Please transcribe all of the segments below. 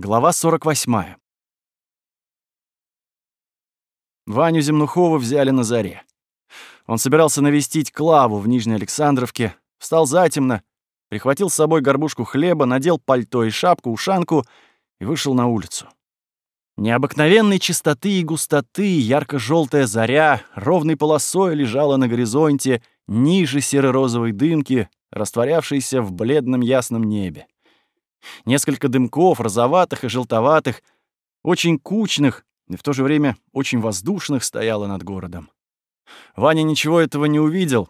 Глава 48. Ваню Земнухова взяли на заре. Он собирался навестить Клаву в Нижней Александровке, встал затемно, прихватил с собой горбушку хлеба, надел пальто и шапку, ушанку и вышел на улицу. Необыкновенной чистоты и густоты ярко желтая заря ровной полосой лежала на горизонте ниже серо-розовой дымки, растворявшейся в бледном ясном небе. Несколько дымков, розоватых и желтоватых, очень кучных и в то же время очень воздушных стояло над городом. Ваня ничего этого не увидел,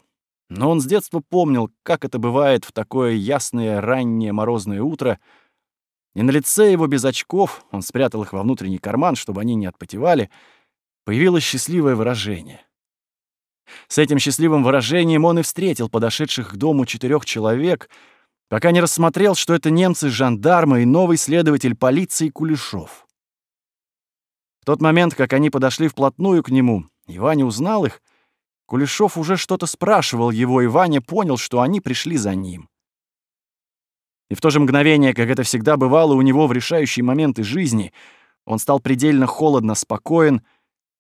но он с детства помнил, как это бывает в такое ясное раннее морозное утро, и на лице его без очков, он спрятал их во внутренний карман, чтобы они не отпотевали, появилось счастливое выражение. С этим счастливым выражением он и встретил подошедших к дому четырех человек — пока не рассмотрел, что это немцы-жандармы и новый следователь полиции Кулешов. В тот момент, как они подошли вплотную к нему, и Ваня узнал их, Кулешов уже что-то спрашивал его, и Ваня понял, что они пришли за ним. И в то же мгновение, как это всегда бывало у него в решающие моменты жизни, он стал предельно холодно спокоен,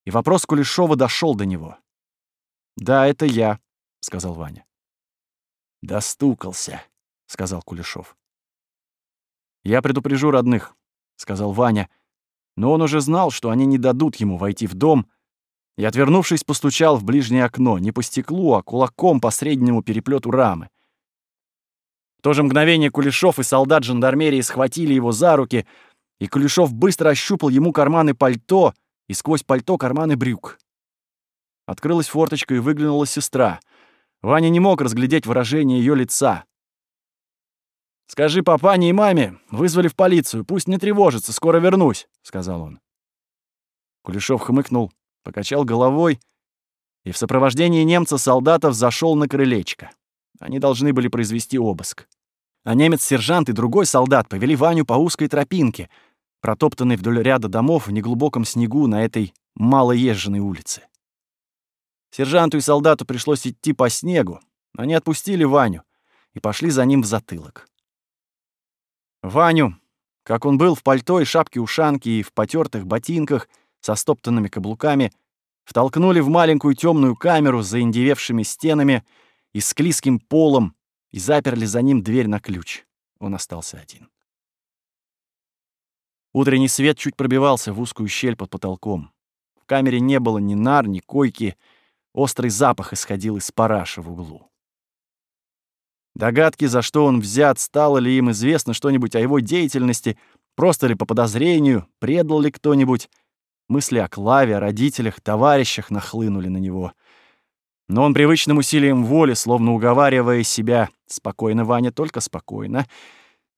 и вопрос Кулешова дошел до него. «Да, это я», — сказал Ваня. «Достукался», — сказал Кулешов. «Я предупрежу родных», — сказал Ваня, но он уже знал, что они не дадут ему войти в дом, и, отвернувшись, постучал в ближнее окно, не по стеклу, а кулаком по среднему переплету рамы. В то же мгновение Кулешов и солдат жандармерии схватили его за руки, и Кулешов быстро ощупал ему карманы пальто и сквозь пальто карманы брюк. Открылась форточка и выглянула сестра. Ваня не мог разглядеть выражение ее лица. «Скажи папане и маме, вызвали в полицию, пусть не тревожится, скоро вернусь», — сказал он. Кулешов хмыкнул, покачал головой и в сопровождении немца-солдатов зашел на крылечко. Они должны были произвести обыск. А немец-сержант и другой солдат повели Ваню по узкой тропинке, протоптанной вдоль ряда домов в неглубоком снегу на этой малоезженной улице. Сержанту и солдату пришлось идти по снегу. Они отпустили Ваню и пошли за ним в затылок. Ваню, как он был в пальто и шапке-ушанке и в потертых ботинках со стоптанными каблуками, втолкнули в маленькую темную камеру с заиндевевшими стенами и склизким полом и заперли за ним дверь на ключ. Он остался один. Утренний свет чуть пробивался в узкую щель под потолком. В камере не было ни нар, ни койки. Острый запах исходил из параша в углу. Догадки, за что он взят, стало ли им известно что-нибудь о его деятельности, просто ли по подозрению, предал ли кто-нибудь. Мысли о Клаве, о родителях, товарищах нахлынули на него. Но он привычным усилием воли, словно уговаривая себя «спокойно, Ваня, только спокойно»,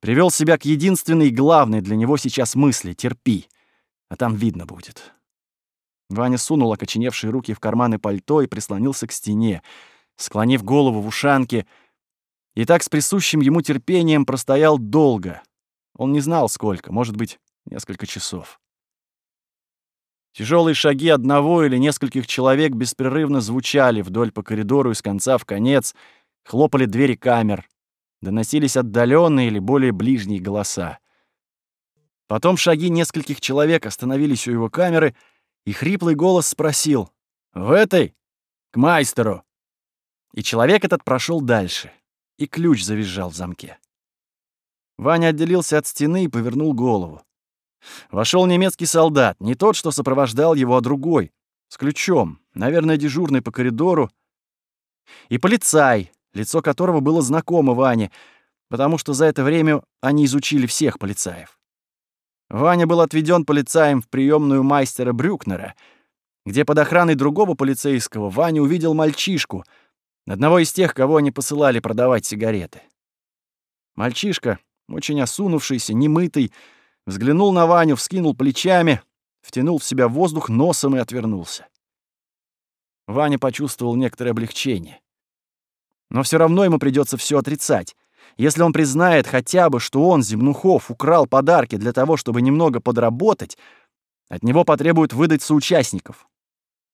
привел себя к единственной главной для него сейчас мысли «терпи», а там видно будет. Ваня сунул окоченевшие руки в карманы пальто и прислонился к стене. Склонив голову в ушанке, и так с присущим ему терпением простоял долго. Он не знал, сколько, может быть, несколько часов. Тяжелые шаги одного или нескольких человек беспрерывно звучали вдоль по коридору из конца в конец, хлопали двери камер, доносились отдаленные или более ближние голоса. Потом шаги нескольких человек остановились у его камеры, и хриплый голос спросил «В этой? К майстеру!» И человек этот прошел дальше и ключ завизжал в замке. Ваня отделился от стены и повернул голову. Вошел немецкий солдат, не тот, что сопровождал его, а другой, с ключом, наверное, дежурный по коридору, и полицай, лицо которого было знакомо Ване, потому что за это время они изучили всех полицаев. Ваня был отведен полицаем в приемную мастера Брюкнера, где под охраной другого полицейского Ваня увидел мальчишку — Одного из тех, кого они посылали продавать сигареты. Мальчишка, очень осунувшийся, немытый, взглянул на Ваню, вскинул плечами, втянул в себя воздух носом и отвернулся. Ваня почувствовал некоторое облегчение. Но все равно ему придется все отрицать. Если он признает хотя бы, что он, Земнухов, украл подарки для того, чтобы немного подработать, от него потребуют выдать соучастников.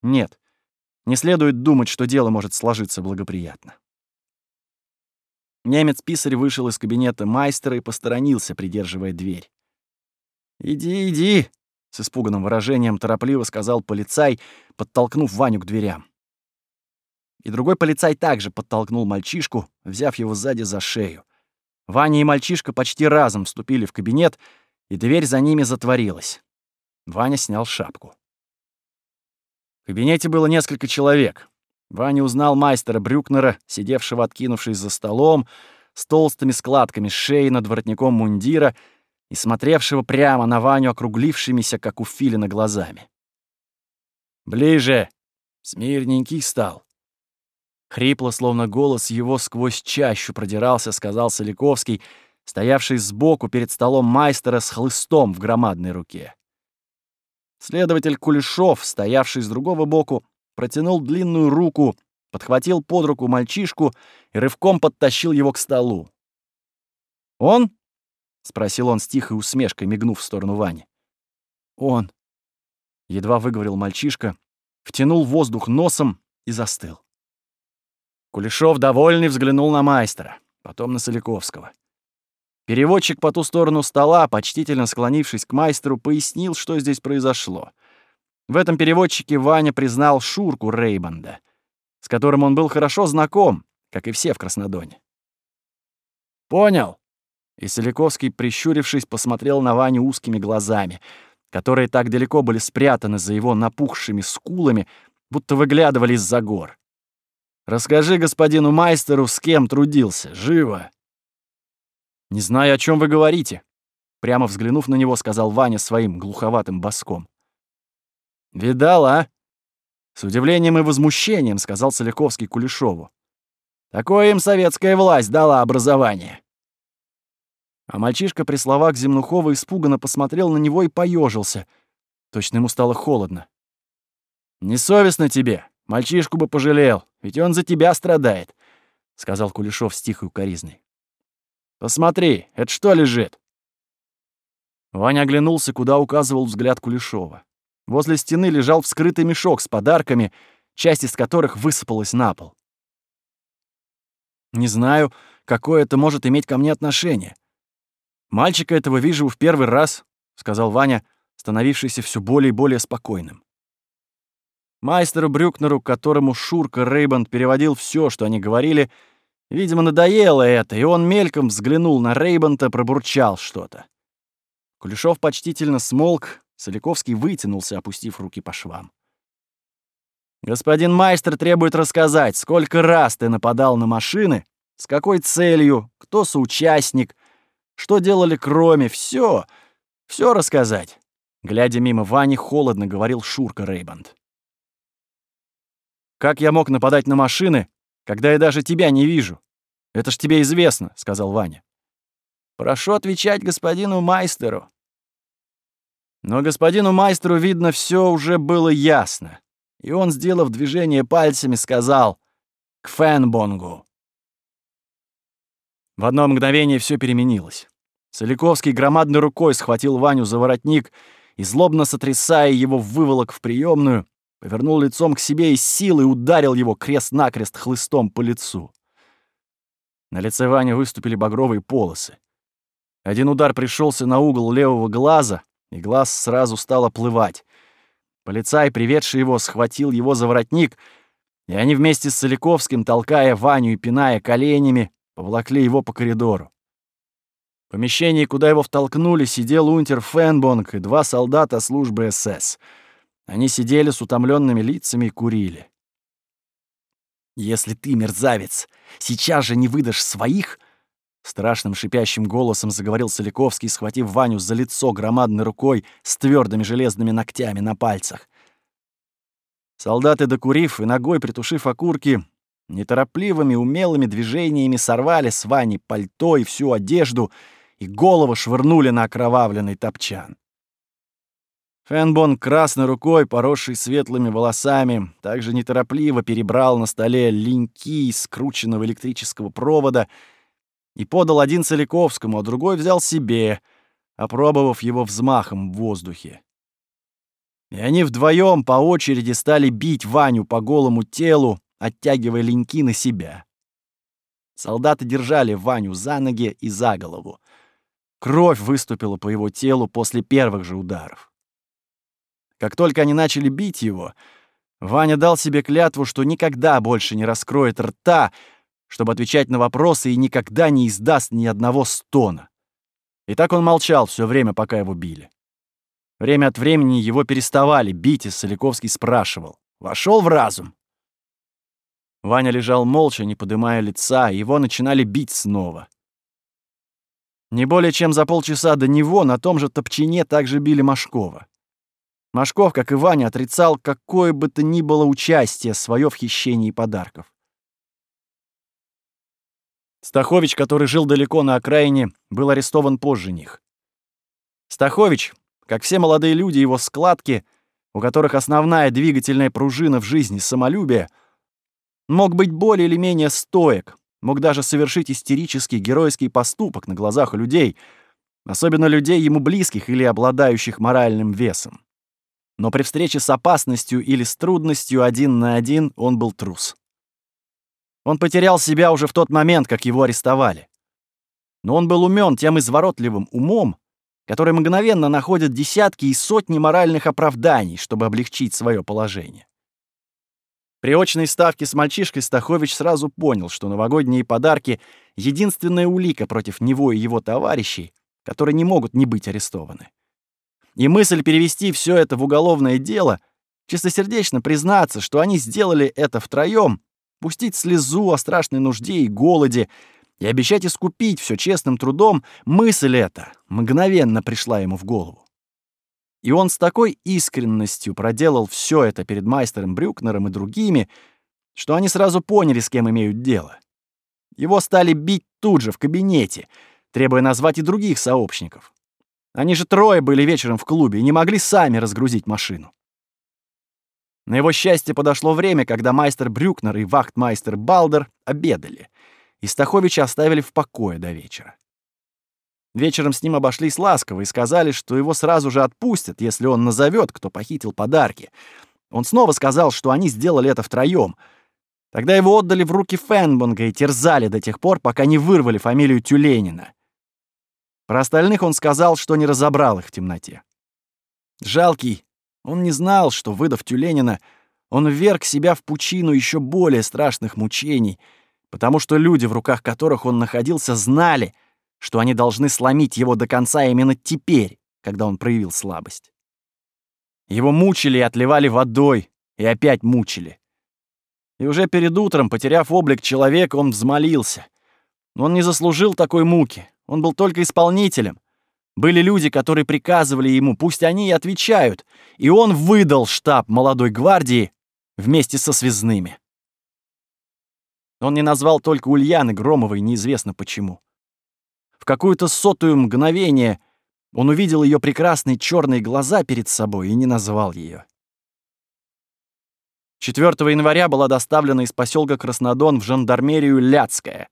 Нет, не следует думать, что дело может сложиться благоприятно. Немец-писарь вышел из кабинета майстера и посторонился, придерживая дверь. «Иди, иди!» — с испуганным выражением торопливо сказал полицай, подтолкнув Ваню к дверям. И другой полицай также подтолкнул мальчишку, взяв его сзади за шею. Ваня и мальчишка почти разом вступили в кабинет, и дверь за ними затворилась. Ваня снял шапку. В кабинете было несколько человек. Ваня узнал мастера Брюкнера, сидевшего откинувшись за столом, с толстыми складками шеи над воротником мундира и смотревшего прямо на Ваню округлившимися, как у филина, глазами. «Ближе! Смирненький стал!» Хрипло, словно голос его сквозь чащу продирался, сказал Соликовский, стоявший сбоку перед столом майстера с хлыстом в громадной руке. Следователь Кулешов, стоявший с другого боку, протянул длинную руку, подхватил под руку мальчишку и рывком подтащил его к столу. «Он?» — спросил он с тихой усмешкой, мигнув в сторону Вани. «Он», — едва выговорил мальчишка, втянул воздух носом и застыл. Кулешов, довольный, взглянул на майстера, потом на Соляковского. Переводчик по ту сторону стола, почтительно склонившись к майстеру, пояснил, что здесь произошло. В этом переводчике Ваня признал Шурку Рейбанда, с которым он был хорошо знаком, как и все в Краснодоне. «Понял». И Соляковский, прищурившись, посмотрел на Ваню узкими глазами, которые так далеко были спрятаны за его напухшими скулами, будто выглядывали из-за гор. «Расскажи господину майстеру, с кем трудился. Живо!» «Не знаю, о чем вы говорите», — прямо взглянув на него, сказал Ваня своим глуховатым боском. «Видал, а?» С удивлением и возмущением сказал Соляковский Кулешову. «Такое им советская власть дала образование». А мальчишка при словах Земнухова испуганно посмотрел на него и поежился. Точно ему стало холодно. «Несовестно тебе. Мальчишку бы пожалел, ведь он за тебя страдает», — сказал Кулешов с тихой укоризной. Посмотри, это что лежит?» Ваня оглянулся, куда указывал взгляд Кулешова. Возле стены лежал вскрытый мешок с подарками, часть из которых высыпалась на пол. «Не знаю, какое это может иметь ко мне отношение. Мальчика этого вижу в первый раз», — сказал Ваня, становившийся все более и более спокойным. Майстеру Брюкнеру, которому Шурка Рейбанд переводил все, что они говорили, — Видимо, надоело это, и он мельком взглянул на Рейбанта, пробурчал что-то. Кулешов почтительно смолк, Соляковский вытянулся, опустив руки по швам. «Господин майстер требует рассказать, сколько раз ты нападал на машины, с какой целью, кто соучастник, что делали кроме, все, все рассказать». Глядя мимо Вани, холодно говорил Шурка Рейбанд. «Как я мог нападать на машины, когда я даже тебя не вижу. Это ж тебе известно», — сказал Ваня. «Прошу отвечать господину майстеру». Но господину майстеру, видно, все уже было ясно, и он, сделав движение пальцами, сказал «К Фенбонгу». В одно мгновение все переменилось. Соляковский громадной рукой схватил Ваню за воротник и, злобно сотрясая его, выволок в приемную, повернул лицом к себе и силой ударил его крест-накрест хлыстом по лицу. На лице Вани выступили багровые полосы. Один удар пришелся на угол левого глаза, и глаз сразу стал оплывать. Полицай, приведший его, схватил его за воротник, и они вместе с Соляковским, толкая Ваню и пиная коленями, поволокли его по коридору. В помещении, куда его втолкнули, сидел унтер Фенбонг и два солдата службы СС — они сидели с утомленными лицами и курили. «Если ты, мерзавец, сейчас же не выдашь своих...» Страшным шипящим голосом заговорил Соляковский, схватив Ваню за лицо громадной рукой с твердыми железными ногтями на пальцах. Солдаты, докурив и ногой притушив окурки, неторопливыми умелыми движениями сорвали с Вани пальто и всю одежду и голову швырнули на окровавленный топчан. Фенбон красной рукой, поросший светлыми волосами, также неторопливо перебрал на столе линьки скрученного электрического провода и подал один Целиковскому, а другой взял себе, опробовав его взмахом в воздухе. И они вдвоем по очереди стали бить Ваню по голому телу, оттягивая линьки на себя. Солдаты держали Ваню за ноги и за голову. кровь выступила по его телу после первых же ударов. Как только они начали бить его, Ваня дал себе клятву, что никогда больше не раскроет рта, чтобы отвечать на вопросы и никогда не издаст ни одного стона. И так он молчал все время, пока его били. Время от времени его переставали бить, и Соляковский спрашивал. «Вошел в разум?» Ваня лежал молча, не поднимая лица, и его начинали бить снова. Не более чем за полчаса до него на том же топчине также били Машкова. Машков, как и Ваня, отрицал какое бы то ни было участие свое в хищении подарков. Стахович, который жил далеко на окраине, был арестован позже них. Стахович, как все молодые люди его складки, у которых основная двигательная пружина в жизни — самолюбие, мог быть более или менее стоек, мог даже совершить истерический геройский поступок на глазах у людей, особенно людей ему близких или обладающих моральным весом. Но при встрече с опасностью или с трудностью один на один он был трус. Он потерял себя уже в тот момент, как его арестовали. Но он был умен тем изворотливым умом, который мгновенно находит десятки и сотни моральных оправданий, чтобы облегчить свое положение. При очной ставке с мальчишкой Стахович сразу понял, что новогодние подарки — единственная улика против него и его товарищей, которые не могут не быть арестованы. И мысль перевести все это в уголовное дело, чистосердечно признаться, что они сделали это втроем, пустить слезу о страшной нужде и голоде и обещать искупить все честным трудом, мысль эта мгновенно пришла ему в голову. И он с такой искренностью проделал все это перед майстером Брюкнером и другими, что они сразу поняли, с кем имеют дело. Его стали бить тут же, в кабинете, требуя назвать и других сообщников. Они же трое были вечером в клубе и не могли сами разгрузить машину. На его счастье подошло время, когда майстер Брюкнер и вахтмайстер Балдер обедали, и Стаховича оставили в покое до вечера. Вечером с ним обошлись ласково и сказали, что его сразу же отпустят, если он назовет, кто похитил подарки. Он снова сказал, что они сделали это втроем. Тогда его отдали в руки Фенбунга и терзали до тех пор, пока не вырвали фамилию Тюленина. Про остальных он сказал, что не разобрал их в темноте. Жалкий, он не знал, что, выдав Тюленина, он вверг себя в пучину еще более страшных мучений, потому что люди, в руках которых он находился, знали, что они должны сломить его до конца именно теперь, когда он проявил слабость. Его мучили и отливали водой, и опять мучили. И уже перед утром, потеряв облик человека, он взмолился. Но он не заслужил такой муки. Он был только исполнителем. Были люди, которые приказывали ему, пусть они и отвечают, и он выдал штаб молодой гвардии вместе со связными. Он не назвал только Ульяны Громовой, неизвестно почему. В какую-то сотую мгновение он увидел ее прекрасные черные глаза перед собой и не назвал ее. 4 января была доставлена из поселка Краснодон в жандармерию Ляцкая,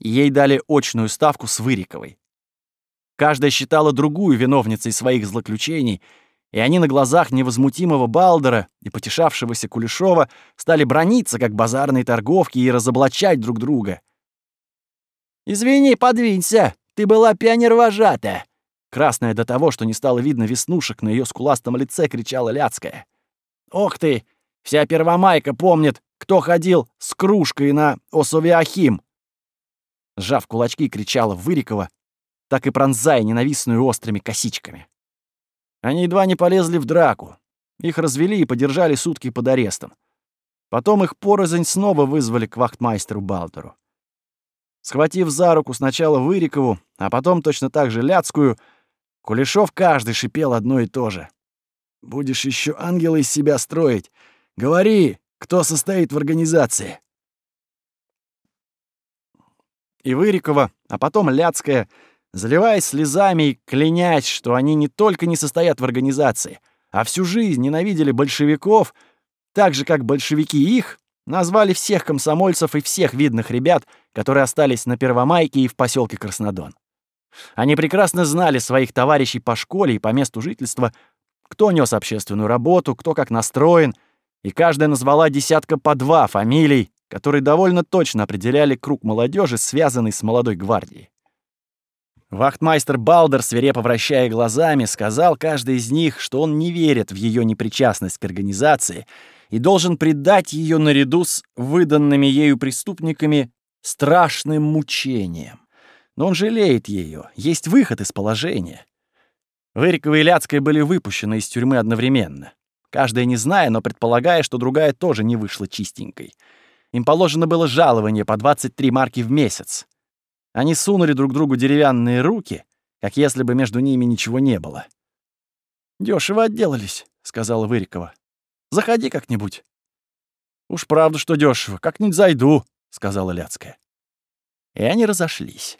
Ей дали очную ставку с Выриковой. Каждая считала другую виновницей своих злоключений, и они на глазах невозмутимого Балдера и потешавшегося Кулешова стали брониться, как базарные торговки, и разоблачать друг друга. «Извини, подвинься, ты была пионер-вожатая!» Красная до того, что не стало видно веснушек на ее скуластом лице, кричала Ляцкая. «Ох ты! Вся первомайка помнит, кто ходил с кружкой на Осовиахим!» Сжав кулачки, кричала Вырикова, так и пронзая ненавистную острыми косичками. Они едва не полезли в драку. Их развели и подержали сутки под арестом. Потом их порознь снова вызвали к вахтмайстеру Балдеру. Схватив за руку сначала Вырикову, а потом точно так же Ляцкую, Кулешов каждый шипел одно и то же. «Будешь еще ангела из себя строить. Говори, кто состоит в организации». И Вырикова, а потом Ляцкая, заливаясь слезами и клянясь, что они не только не состоят в организации, а всю жизнь ненавидели большевиков, так же, как большевики их, назвали всех комсомольцев и всех видных ребят, которые остались на Первомайке и в поселке Краснодон. Они прекрасно знали своих товарищей по школе и по месту жительства, кто нес общественную работу, кто как настроен, и каждая назвала десятка по два фамилий, которые довольно точно определяли круг молодежи, связанный с молодой гвардией. Вахтмайстер Балдер, свирепо вращая глазами, сказал каждый из них, что он не верит в ее непричастность к организации и должен предать ее наряду с выданными ею преступниками страшным мучениям. Но он жалеет ее, есть выход из положения. Вырикова и Ляцкая были выпущены из тюрьмы одновременно. Каждая не зная, но предполагая, что другая тоже не вышла чистенькой. Им положено было жалование по 23 марки в месяц. Они сунули друг другу деревянные руки, как если бы между ними ничего не было. Дешево отделались», — сказала Вырикова. «Заходи как-нибудь». «Уж правда, что дешево. Как-нибудь зайду», — сказала Ляцкая. И они разошлись.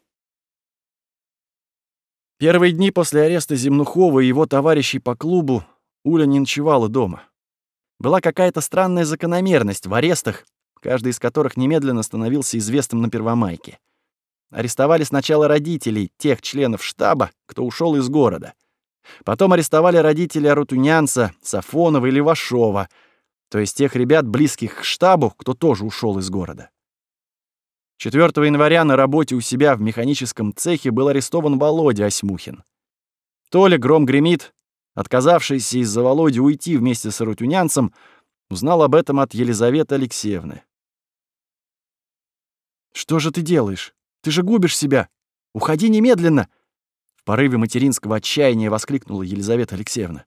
Первые дни после ареста Земнухова и его товарищей по клубу Уля не ночевала дома. Была какая-то странная закономерность в арестах, каждый из которых немедленно становился известным на Первомайке. Арестовали сначала родителей тех членов штаба, кто ушел из города. Потом арестовали родителей Арутунянца, Сафонова и Левашова, то есть тех ребят, близких к штабу, кто тоже ушел из города. 4 января на работе у себя в механическом цехе был арестован Володя Осьмухин. Толя гром гремит, отказавшийся из-за Володи уйти вместе с Арутюнянцем, узнал об этом от Елизаветы Алексеевны. «Что же ты делаешь?» Ты же губишь себя! Уходи немедленно!» В порыве материнского отчаяния воскликнула Елизавета Алексеевна.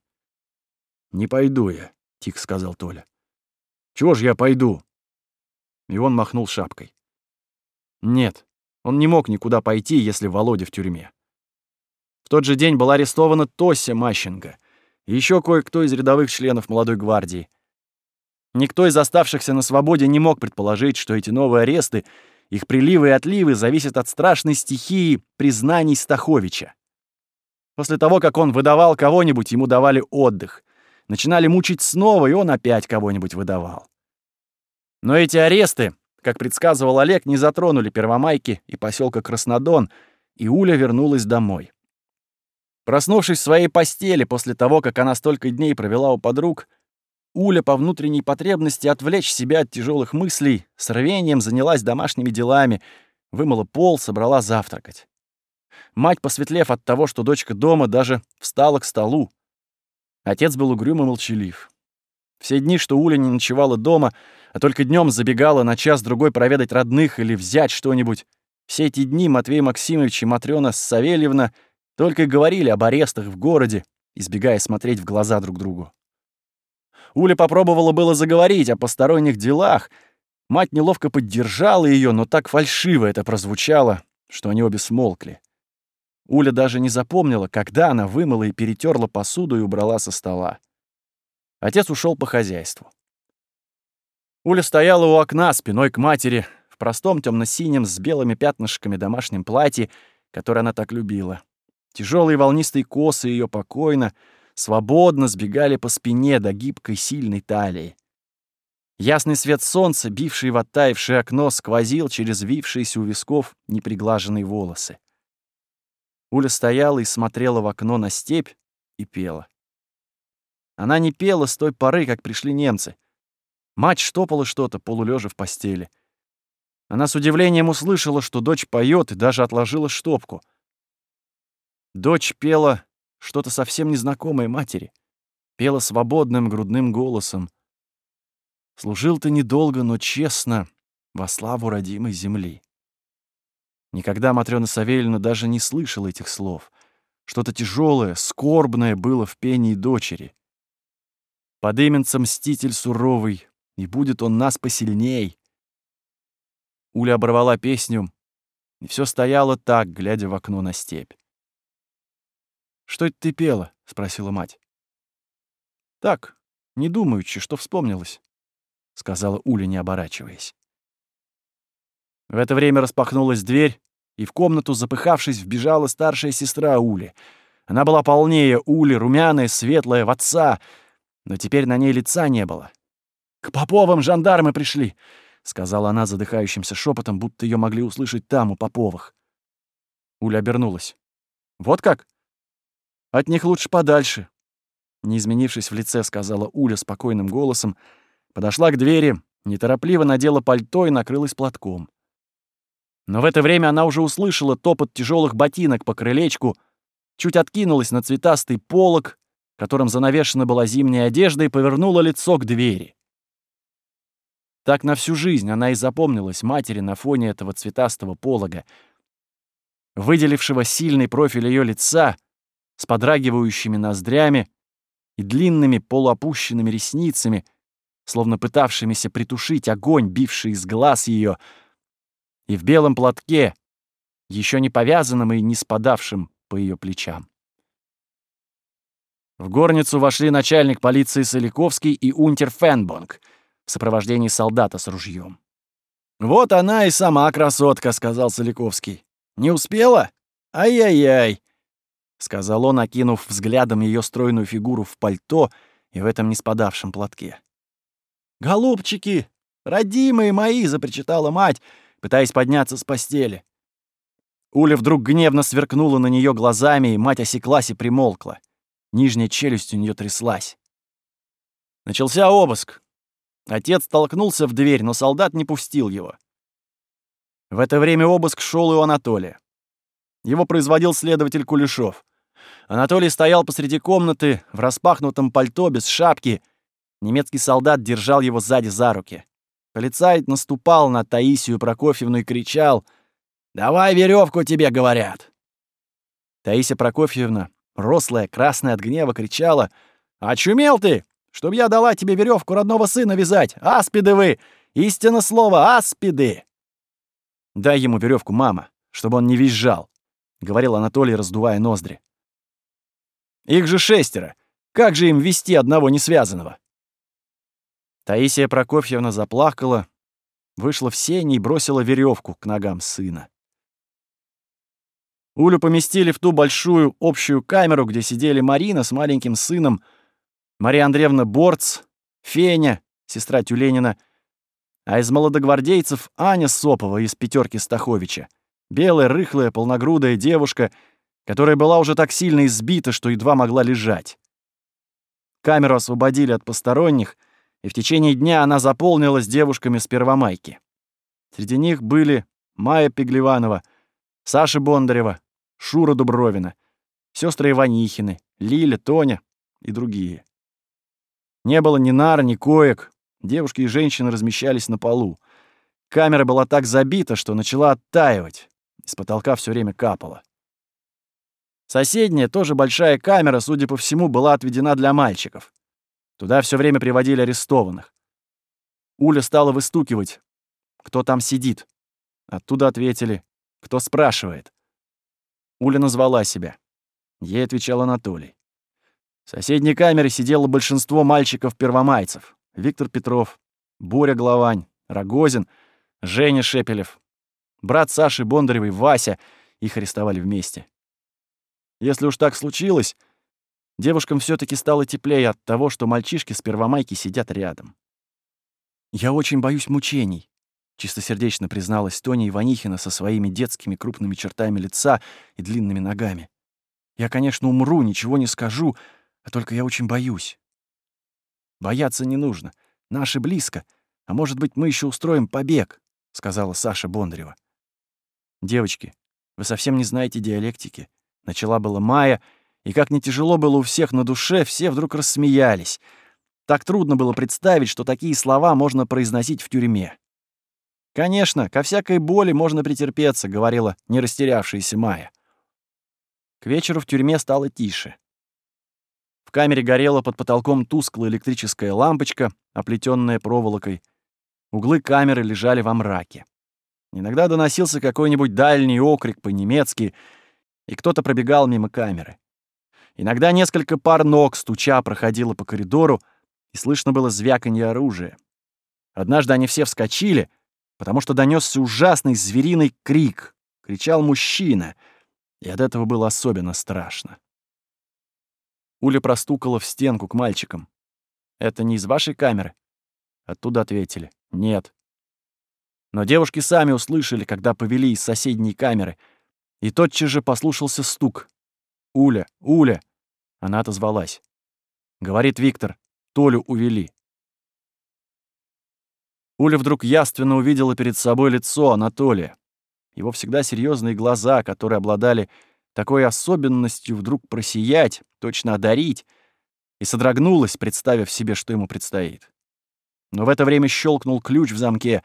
«Не пойду я», — тихо сказал Толя. «Чего ж я пойду?» И он махнул шапкой. Нет, он не мог никуда пойти, если Володя в тюрьме. В тот же день была арестована Тося Мащенко и еще кое-кто из рядовых членов молодой гвардии. Никто из оставшихся на свободе не мог предположить, что эти новые аресты их приливы и отливы зависят от страшной стихии признаний Стаховича. После того, как он выдавал кого-нибудь, ему давали отдых. Начинали мучить снова, и он опять кого-нибудь выдавал. Но эти аресты, как предсказывал Олег, не затронули Первомайки и поселка Краснодон, и Уля вернулась домой. Проснувшись в своей постели после того, как она столько дней провела у подруг, Уля по внутренней потребности отвлечь себя от тяжелых мыслей с рвением занялась домашними делами, вымыла пол, собрала завтракать. Мать, посветлев от того, что дочка дома, даже встала к столу. Отец был угрюм и молчалив. Все дни, что Уля не ночевала дома, а только днем забегала на час-другой проведать родных или взять что-нибудь, все эти дни Матвей Максимович и Матрёна Савельевна только и говорили об арестах в городе, избегая смотреть в глаза друг другу. Уля попробовала было заговорить о посторонних делах. Мать неловко поддержала ее, но так фальшиво это прозвучало, что они обе смолкли. Уля даже не запомнила, когда она вымыла и перетерла посуду и убрала со стола. Отец ушел по хозяйству. Уля стояла у окна спиной к матери, в простом темно-синем с белыми пятнышками домашнем платье, которое она так любила. Тяжелые волнистые косы ее покойно, свободно сбегали по спине до гибкой сильной талии. Ясный свет солнца, бивший в оттаившее окно, сквозил через вившиеся у висков неприглаженные волосы. Уля стояла и смотрела в окно на степь и пела. Она не пела с той поры, как пришли немцы. Мать штопала что-то, полулежа в постели. Она с удивлением услышала, что дочь поет, и даже отложила штопку. Дочь пела что-то совсем незнакомое матери. Пела свободным грудным голосом. «Служил ты недолго, но честно, во славу родимой земли». Никогда Матрёна Савельевна даже не слышала этих слов. Что-то тяжелое, скорбное было в пении дочери. Подымется мститель суровый, и будет он нас посильней. Уля оборвала песню, и все стояло так, глядя в окно на степь. «Что это ты пела?» — спросила мать. «Так, не думаючи, что вспомнилось», — сказала Уля, не оборачиваясь. В это время распахнулась дверь, и в комнату, запыхавшись, вбежала старшая сестра Ули. Она была полнее Ули, румяная, светлая, в отца, но теперь на ней лица не было. «К Поповым жандармы пришли!» — сказала она задыхающимся шепотом, будто ее могли услышать там, у Поповых. Уля обернулась. «Вот как?» От них лучше подальше. Не изменившись в лице, сказала Уля спокойным голосом, подошла к двери, неторопливо надела пальто и накрылась платком. Но в это время она уже услышала топот тяжелых ботинок по крылечку, чуть откинулась на цветастый полог, которым занавешена была зимняя одежда, и повернула лицо к двери. Так на всю жизнь она и запомнилась матери на фоне этого цветастого полога, выделившего сильный профиль ее лица с подрагивающими ноздрями и длинными полуопущенными ресницами, словно пытавшимися притушить огонь, бивший из глаз ее, и в белом платке, еще не повязанном и не спадавшим по ее плечам. В горницу вошли начальник полиции Соликовский и унтер Фенбонг — в сопровождении солдата с ружьем. «Вот она и сама красотка», — сказал Соляковский. «Не успела? Ай-яй-яй», — сказал он, окинув взглядом ее стройную фигуру в пальто и в этом неспадавшем платке. «Голубчики, родимые мои!» — запричитала мать, пытаясь подняться с постели. Уля вдруг гневно сверкнула на нее глазами, и мать осеклась и примолкла. Нижняя челюсть у нее тряслась. Начался обыск. Отец толкнулся в дверь, но солдат не пустил его. В это время обыск шел и у Анатолия. Его производил следователь Кулешов. Анатолий стоял посреди комнаты в распахнутом пальто без шапки. Немецкий солдат держал его сзади за руки. Полицай наступал на Таисию Прокофьевну и кричал «Давай веревку тебе, говорят!» Таисия Прокофьевна, рослая, красная от гнева, кричала «Очумел ты! Чтоб я дала тебе веревку родного сына вязать. Аспиды вы! Истинно слово, аспиды!» «Дай ему веревку, мама, чтобы он не визжал», — говорил Анатолий, раздувая ноздри. «Их же шестеро. Как же им вести одного несвязанного?» Таисия Прокофьевна заплакала, вышла в сень и бросила веревку к ногам сына. Улю поместили в ту большую общую камеру, где сидели Марина с маленьким сыном — Мария Андреевна Борц, Феня, сестра Тюленина, а из молодогвардейцев Аня Сопова из пятерки Стаховича. Белая, рыхлая, полногрудая девушка, которая была уже так сильно избита, что едва могла лежать. Камеру освободили от посторонних, и в течение дня она заполнилась девушками с Первомайки. Среди них были Майя Пеглеванова, Саша Бондарева, Шура Дубровина, сестры Иванихины, Лиля, Тоня и другие. Не было ни нар, ни коек. Девушки и женщины размещались на полу. Камера была так забита, что начала оттаивать. Из потолка все время капало. Соседняя, тоже большая камера, судя по всему, была отведена для мальчиков. Туда все время приводили арестованных. Уля стала выстукивать. «Кто там сидит?» Оттуда ответили. «Кто спрашивает?» Уля назвала себя. Ей отвечал Анатолий. В соседней камере сидело большинство мальчиков-первомайцев. Виктор Петров, Боря Главань, Рогозин, Женя Шепелев. Брат Саши Бондаревой, Вася. Их арестовали вместе. Если уж так случилось, девушкам все таки стало теплее от того, что мальчишки с первомайки сидят рядом. «Я очень боюсь мучений», — чистосердечно призналась Тоня Иванихина со своими детскими крупными чертами лица и длинными ногами. «Я, конечно, умру, ничего не скажу, а только я очень боюсь. Бояться не нужно. Наши близко. А может быть, мы еще устроим побег, сказала Саша Бондарева. Девочки, вы совсем не знаете диалектики. Начала была Майя, и как не тяжело было у всех на душе, все вдруг рассмеялись. Так трудно было представить, что такие слова можно произносить в тюрьме. «Конечно, ко всякой боли можно претерпеться», — говорила не растерявшаяся Майя. К вечеру в тюрьме стало тише. В камере горела под потолком тусклая электрическая лампочка, оплетенная проволокой. Углы камеры лежали во мраке. Иногда доносился какой-нибудь дальний окрик по-немецки, и кто-то пробегал мимо камеры. Иногда несколько пар ног, стуча, проходило по коридору, и слышно было звяканье оружия. Однажды они все вскочили, потому что донесся ужасный звериный крик. Кричал мужчина, и от этого было особенно страшно. Уля простукала в стенку к мальчикам. «Это не из вашей камеры?» Оттуда ответили. «Нет». Но девушки сами услышали, когда повели из соседней камеры, и тотчас же послушался стук. «Уля! Уля!» Она отозвалась. Говорит Виктор, Толю увели. Уля вдруг яственно увидела перед собой лицо Анатолия. его всегда серьезные глаза, которые обладали такой особенностью вдруг просиять, точно одарить, и содрогнулась, представив себе, что ему предстоит. Но в это время щелкнул ключ в замке.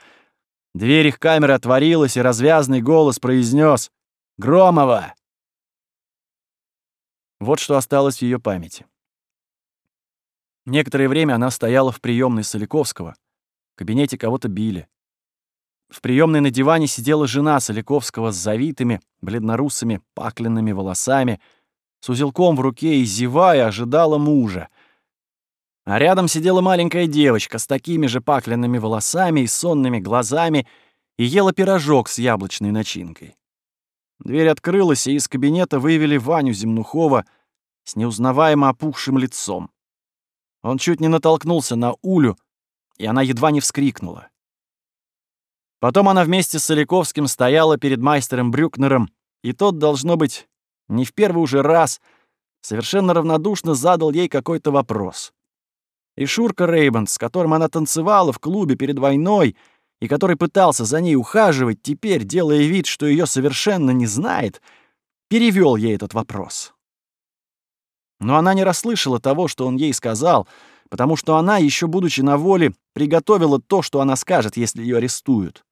Дверь их камеры отворилась, и развязный голос произнес «Громова!». Вот что осталось в ее памяти. Некоторое время она стояла в приемной Соляковского. В кабинете кого-то били. В приемной на диване сидела жена Соляковского с завитыми, бледнорусыми, пакленными волосами, с узелком в руке и, зевая, ожидала мужа. А рядом сидела маленькая девочка с такими же пакленными волосами и сонными глазами и ела пирожок с яблочной начинкой. Дверь открылась, и из кабинета вывели Ваню Земнухова с неузнаваемо опухшим лицом. Он чуть не натолкнулся на Улю, и она едва не вскрикнула. Потом она вместе с Соляковским стояла перед майстером Брюкнером, и тот, должно быть, не в первый уже раз, совершенно равнодушно задал ей какой-то вопрос. И Шурка Рейбанд, с которым она танцевала в клубе перед войной, и который пытался за ней ухаживать, теперь, делая вид, что ее совершенно не знает, перевел ей этот вопрос. Но она не расслышала того, что он ей сказал, потому что она, еще будучи на воле, приготовила то, что она скажет, если ее арестуют.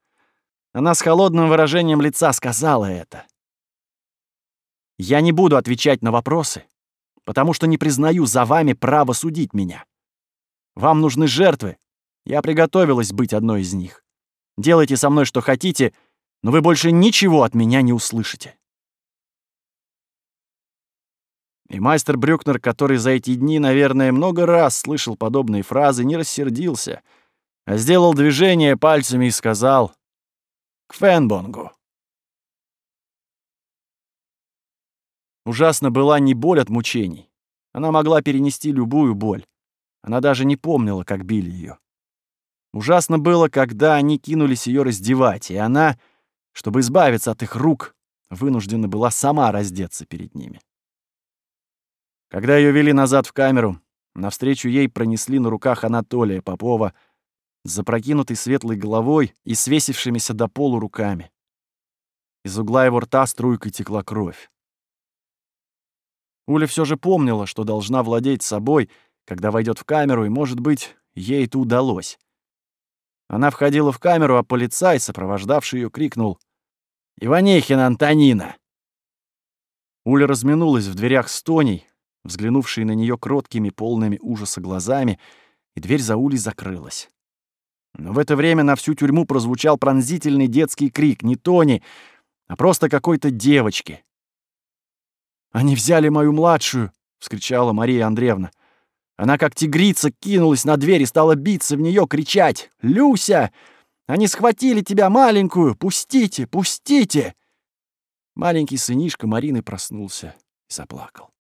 Она с холодным выражением лица сказала это. «Я не буду отвечать на вопросы, потому что не признаю за вами право судить меня. Вам нужны жертвы. Я приготовилась быть одной из них. Делайте со мной что хотите, но вы больше ничего от меня не услышите». И мастер Брюкнер, который за эти дни, наверное, много раз слышал подобные фразы, не рассердился, а сделал движение пальцами и сказал «К Фенбонгу». Ужасно была не боль от мучений. Она могла перенести любую боль. Она даже не помнила, как били ее. Ужасно было, когда они кинулись ее раздевать, и она, чтобы избавиться от их рук, вынуждена была сама раздеться перед ними. Когда ее вели назад в камеру, навстречу ей пронесли на руках Анатолия Попова с запрокинутой светлой головой и свесившимися до полу руками. Из угла его рта струйкой текла кровь. Уля все же помнила, что должна владеть собой, когда войдет в камеру, и, может быть, ей это удалось. Она входила в камеру, а полицай, сопровождавший ее, крикнул «Иванехина Антонина!». Уля разминулась в дверях с Тоней, взглянувшей на нее кроткими, полными ужаса глазами, и дверь за Улей закрылась. Но в это время на всю тюрьму прозвучал пронзительный детский крик не Тони, а просто какой-то девочки. «Они взяли мою младшую!» — вскричала Мария Андреевна. Она как тигрица кинулась на дверь и стала биться в нее, кричать «Люся! Они схватили тебя, маленькую! Пустите! Пустите!» Маленький сынишка Марины проснулся и заплакал.